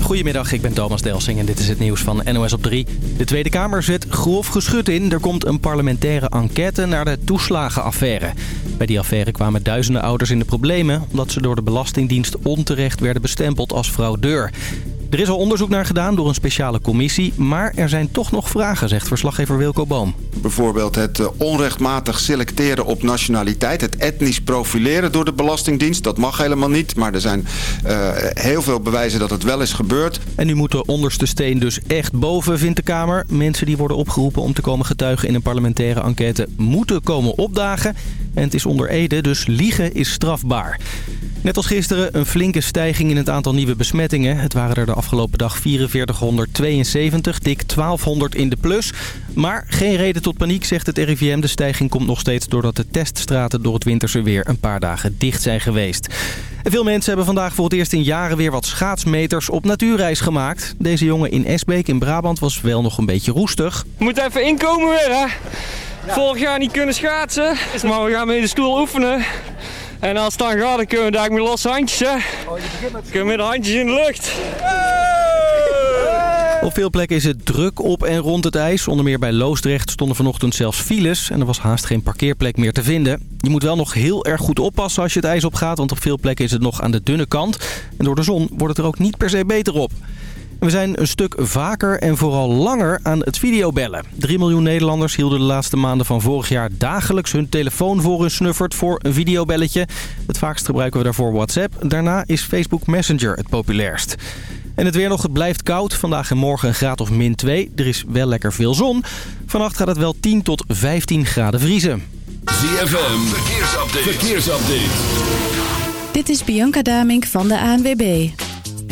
Goedemiddag, ik ben Thomas Delsing en dit is het nieuws van NOS op 3. De Tweede Kamer zet grof geschut in. Er komt een parlementaire enquête naar de toeslagenaffaire. Bij die affaire kwamen duizenden ouders in de problemen... omdat ze door de Belastingdienst onterecht werden bestempeld als fraudeur. Er is al onderzoek naar gedaan door een speciale commissie... maar er zijn toch nog vragen, zegt verslaggever Wilco Boom. Bijvoorbeeld het eh, onrechtmatig selecteren op nationaliteit. Het etnisch profileren door de Belastingdienst. Dat mag helemaal niet. Maar er zijn uh, heel veel bewijzen dat het wel is gebeurd. En nu moet de onderste steen dus echt boven, vindt de Kamer. Mensen die worden opgeroepen om te komen getuigen in een parlementaire enquête... moeten komen opdagen. En het is onder Ede, dus liegen is strafbaar. Net als gisteren een flinke stijging in het aantal nieuwe besmettingen. Het waren er de afgelopen dag 4472, dik 1200 in de plus. Maar geen reden tot paniek, zegt het RIVM. De stijging komt nog steeds doordat de teststraten door het winterse weer een paar dagen dicht zijn geweest. Veel mensen hebben vandaag voor het eerst in jaren weer wat schaatsmeters op natuurreis gemaakt. Deze jongen in Esbeek in Brabant was wel nog een beetje roestig. We moeten even inkomen weer hè. Vorig jaar niet kunnen schaatsen, maar we gaan met de stoel oefenen. En als het dan gaat, dan kunnen we daar met losse handjes, hè. Oh, je met... Kunnen met de handjes in de lucht. Op veel plekken is het druk op en rond het ijs. Onder meer bij Loosdrecht stonden vanochtend zelfs files. En er was haast geen parkeerplek meer te vinden. Je moet wel nog heel erg goed oppassen als je het ijs opgaat. Want op veel plekken is het nog aan de dunne kant. En door de zon wordt het er ook niet per se beter op. We zijn een stuk vaker en vooral langer aan het videobellen. 3 miljoen Nederlanders hielden de laatste maanden van vorig jaar dagelijks hun telefoon voor hun snuffert voor een videobelletje. Het vaakst gebruiken we daarvoor WhatsApp. Daarna is Facebook Messenger het populairst. En het weer nog, het blijft koud. Vandaag en morgen een graad of min 2. Er is wel lekker veel zon. Vannacht gaat het wel 10 tot 15 graden vriezen. ZFM, verkeersupdate. verkeersupdate. Dit is Bianca Damink van de ANWB.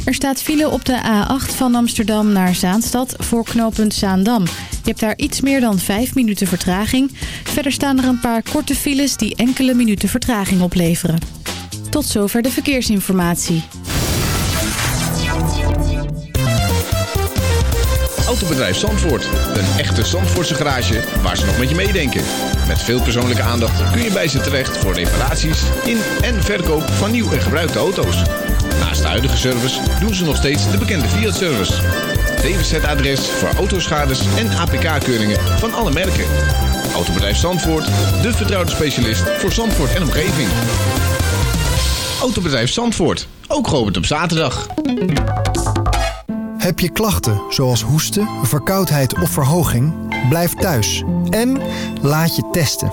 Er staat file op de A8 van Amsterdam naar Zaanstad voor knooppunt Zaandam. Je hebt daar iets meer dan 5 minuten vertraging. Verder staan er een paar korte files die enkele minuten vertraging opleveren. Tot zover de verkeersinformatie. Autobedrijf Zandvoort. Een echte Zandvoortse garage waar ze nog met je meedenken. Met veel persoonlijke aandacht kun je bij ze terecht voor reparaties in en verkoop van nieuw en gebruikte auto's. Naast de huidige service doen ze nog steeds de bekende Fiat-service. DWZ-adres voor autoschades en APK-keuringen van alle merken. Autobedrijf Zandvoort, de vertrouwde specialist voor Zandvoort en omgeving. Autobedrijf Zandvoort, ook geopend op zaterdag. Heb je klachten zoals hoesten, verkoudheid of verhoging? Blijf thuis en laat je testen.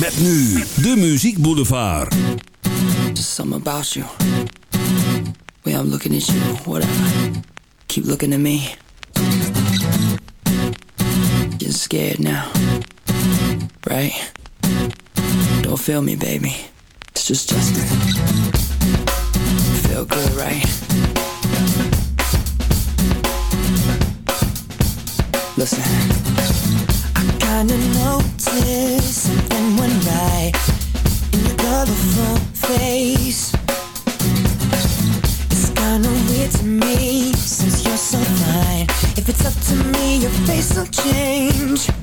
Met nu de Muziek Boulevard. Just something about you. Way I'm looking at you, whatever. Keep looking at me. Getting scared now. Right? Don't feel me, baby. It's just Justin. Feel good, right? Listen. I kinda noticed colorful face. It's kinda weird to me since you're so fine. If it's up to me, your face will change.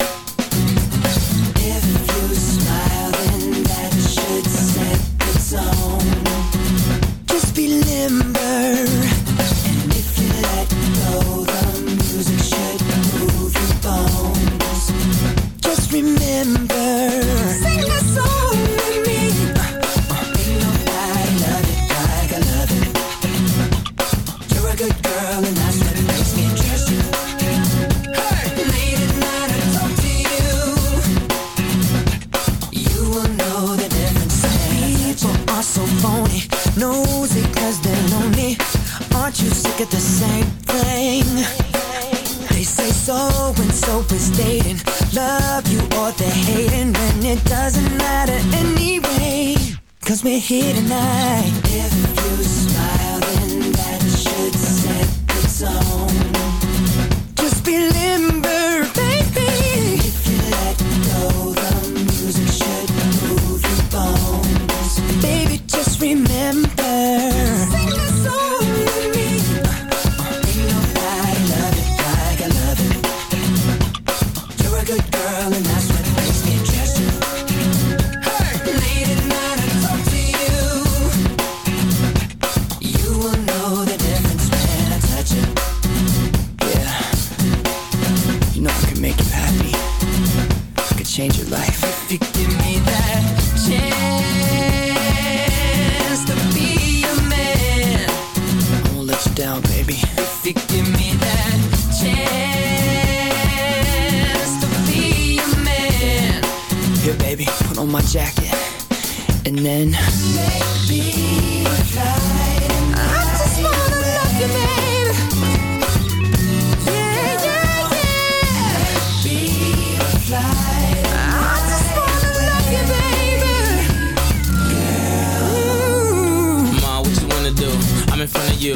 Baby. If give me that chance to be your man, Here, baby, put on my jacket. And then. maybe fly. I just wanna love you, baby. Yeah, yeah, yeah. Maybe fly. I just wanna love you, baby. Ma, what you wanna do? I'm in front of you.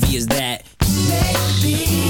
heavy is that? Maybe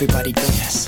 everybody dance.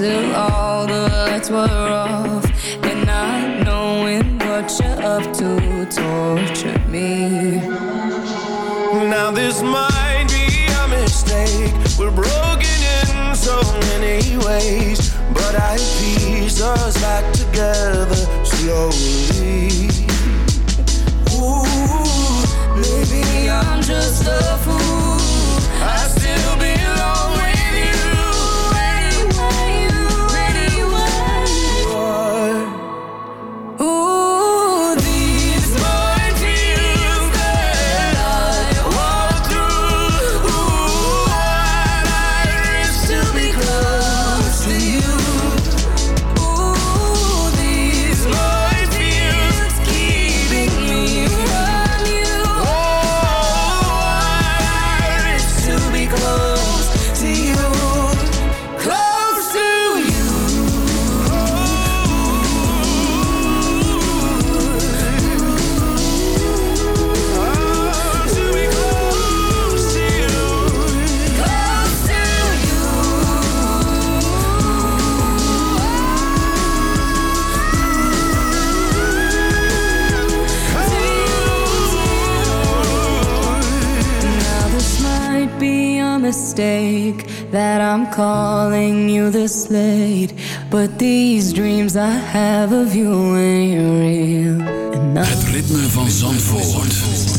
until all the lights were But these dreams I have of you ain't real. And Het ritme van Zandvoort. Zandvoort.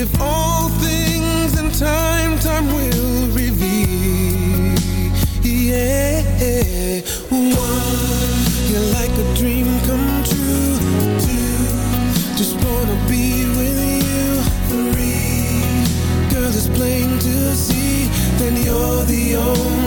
If all things in time, time will reveal. Yeah. One, you're like a dream come true. Two, just wanna be with you. Three, girl, it's plain to see then you're the only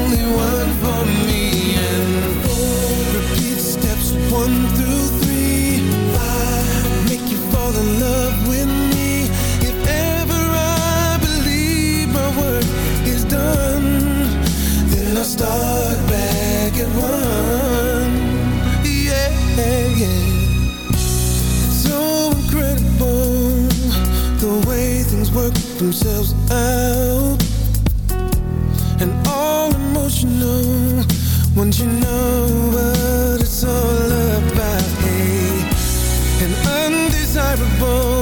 themselves out. And all emotional Once you know what it's all about hey, An undesirable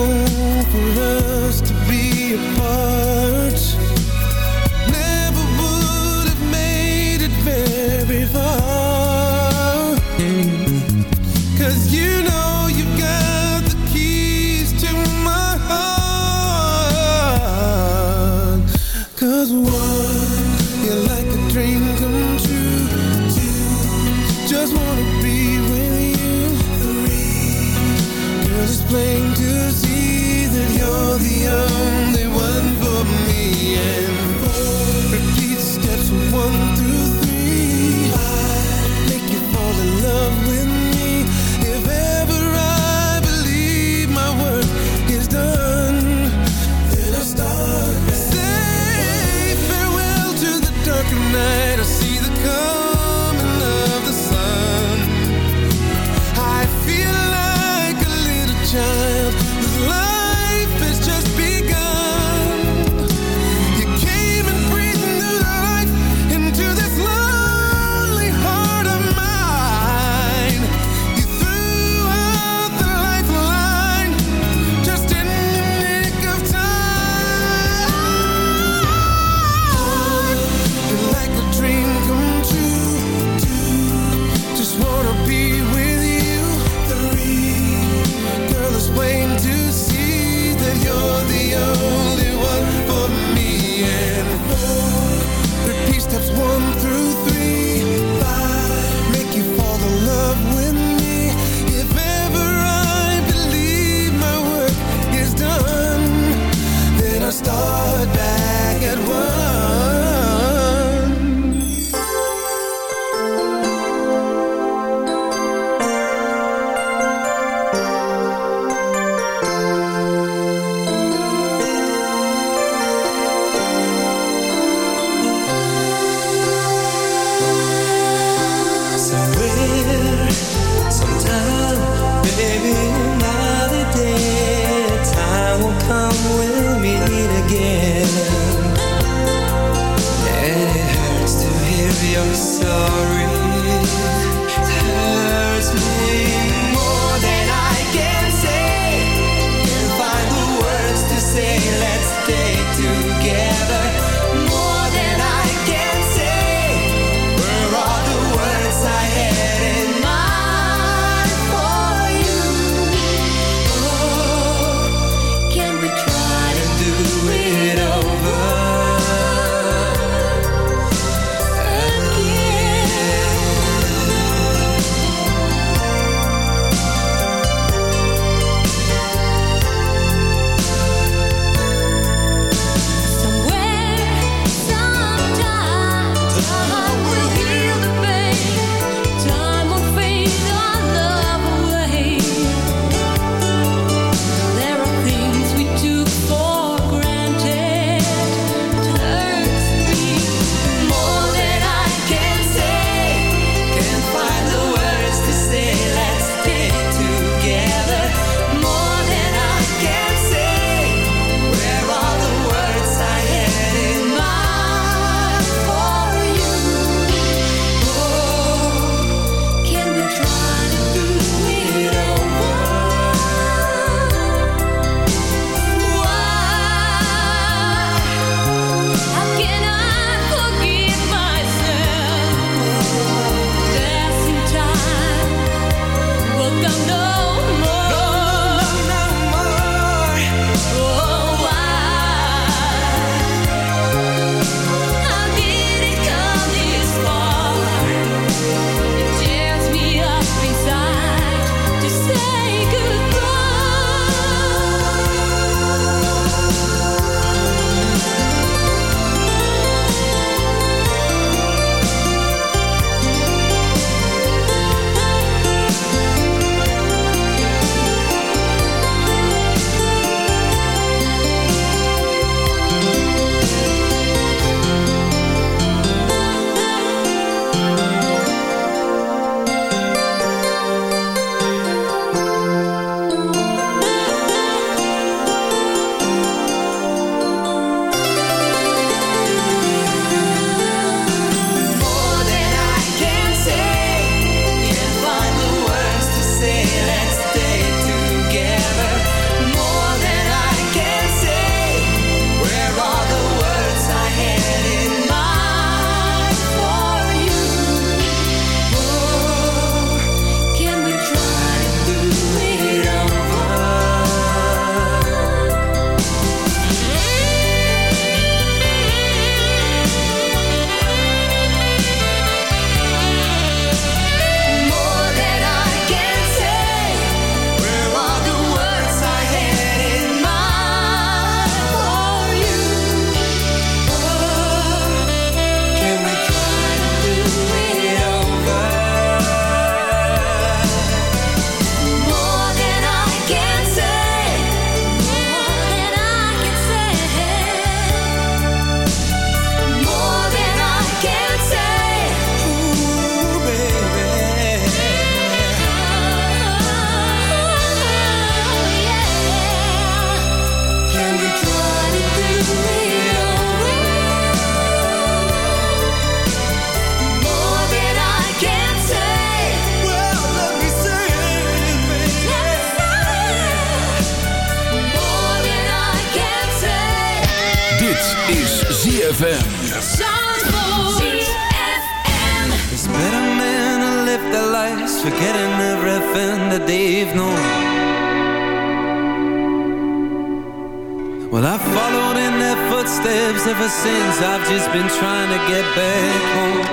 Well, I followed in their footsteps ever since. I've just been trying to get back home.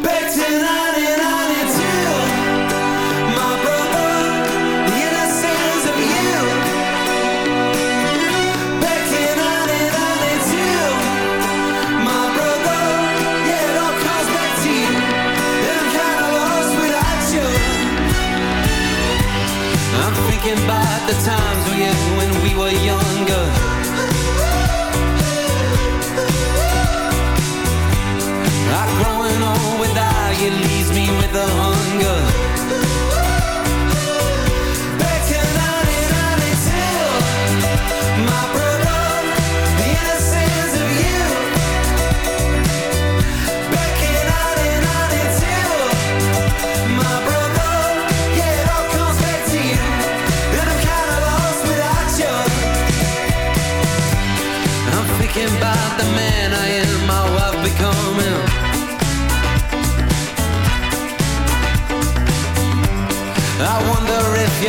1992, my brother,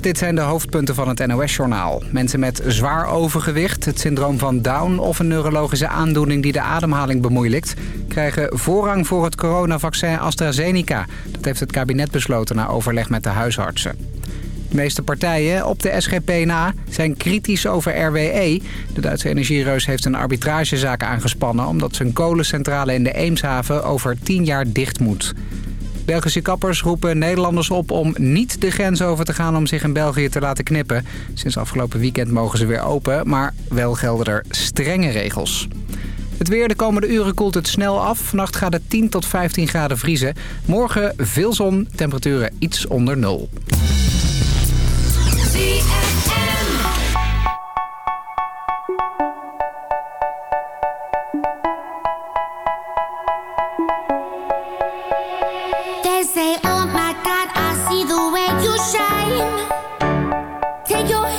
Dit zijn de hoofdpunten van het NOS-journaal. Mensen met zwaar overgewicht, het syndroom van Down... of een neurologische aandoening die de ademhaling bemoeilijkt... krijgen voorrang voor het coronavaccin AstraZeneca. Dat heeft het kabinet besloten na overleg met de huisartsen. De meeste partijen, op de SGP na, zijn kritisch over RWE. De Duitse energiereus heeft een arbitragezaak aangespannen... omdat zijn kolencentrale in de Eemshaven over 10 jaar dicht moet. Belgische kappers roepen Nederlanders op om niet de grens over te gaan om zich in België te laten knippen. Sinds afgelopen weekend mogen ze weer open, maar wel gelden er strenge regels. Het weer de komende uren koelt het snel af. Vannacht gaat het 10 tot 15 graden vriezen. Morgen veel zon, temperaturen iets onder nul. Take your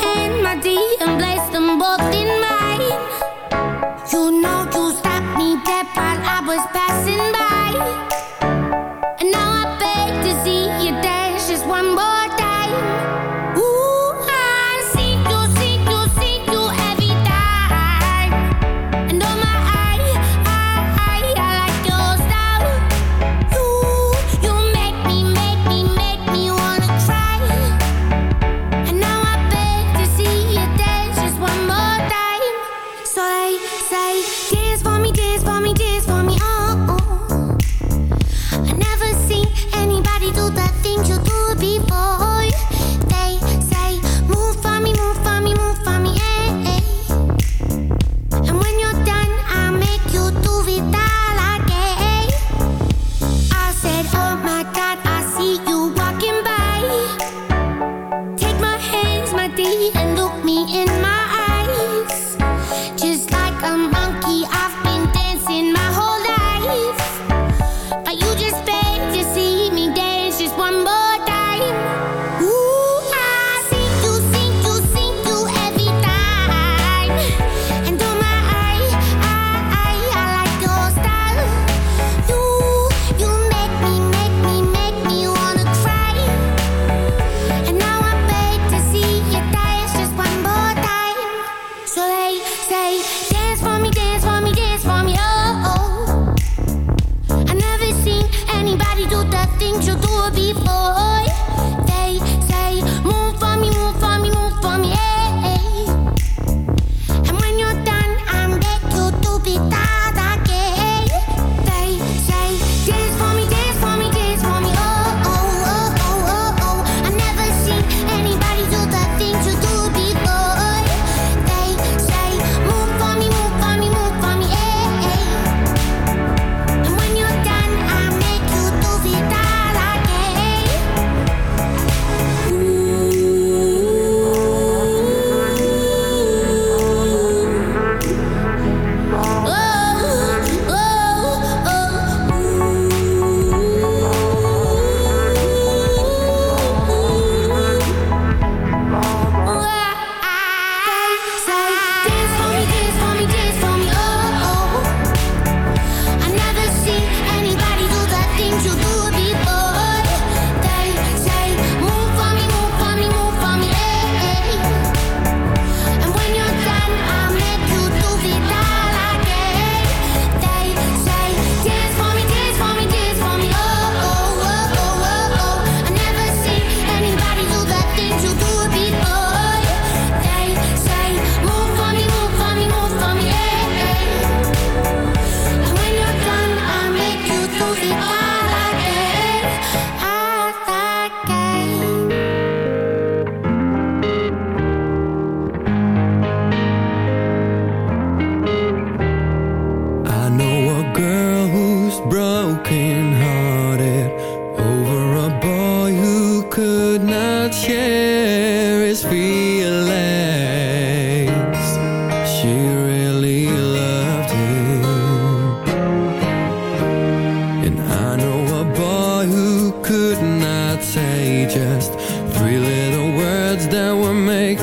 make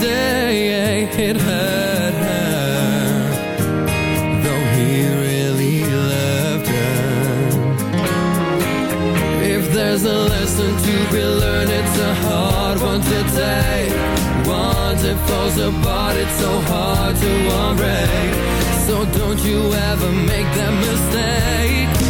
day. It hurt her, though he really loved her. If there's a lesson to be learned, it's a hard one to take. Once it falls apart, it's so hard to unbreak. So don't you ever make that mistake.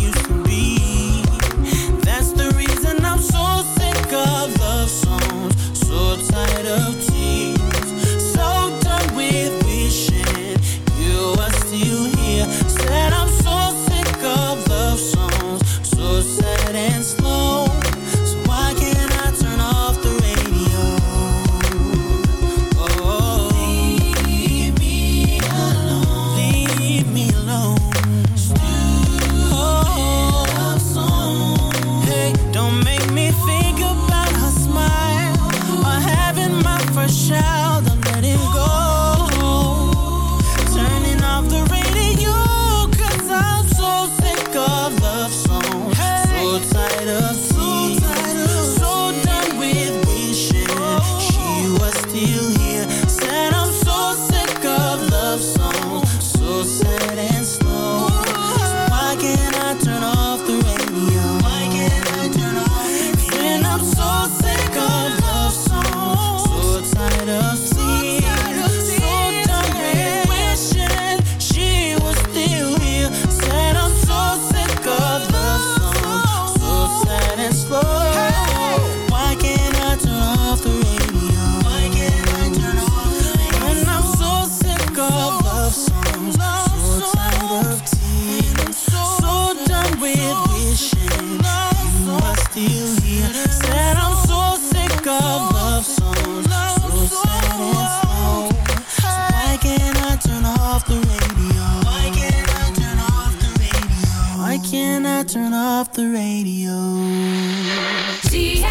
the radio. Love you.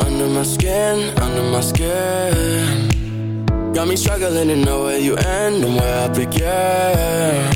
Under my skin, under my skin. Got me struggling to know where you end and where I begin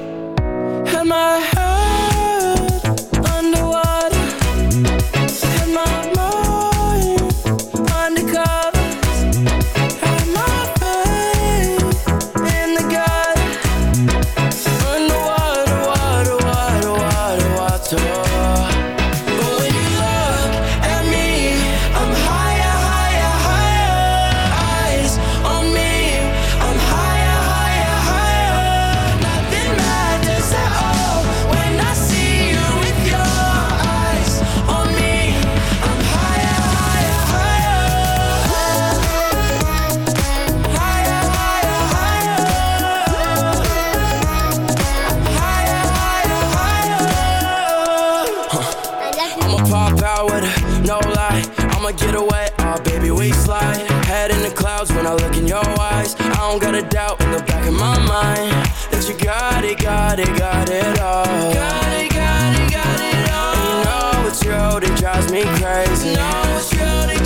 don't got a doubt in the back of my mind that you got it, got it, got it all. Got it, got it, got it all. And you know it's true that drives me crazy. You know it's true that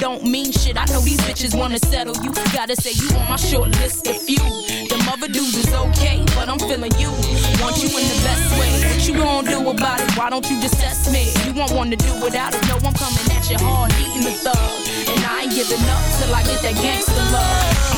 Don't mean shit. I know these bitches wanna settle you. Gotta say you on my short list of few. Them other dudes is okay, but I'm feeling you. Want you in the best way. What you gonna do about it? Why don't you just test me? You won't wanna do without it. No, I'm coming at you hard, eating the thug. And I ain't giving up till I get that gangster love.